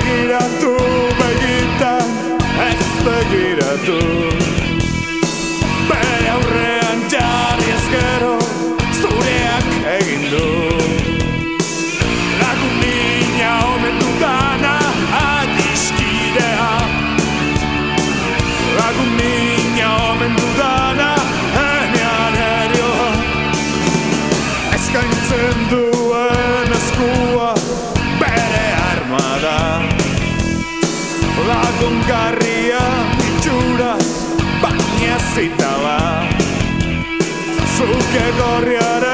begiratu begitan, ez begiratu Bere aurrean jarri ezkero, zureak egin du Lagun mina omen dudana adiskidea Lagun mina omen dudana enean erioa Eskaintzen duen eskua Lagun garria itxuraz baina zitala. Zuke gorriara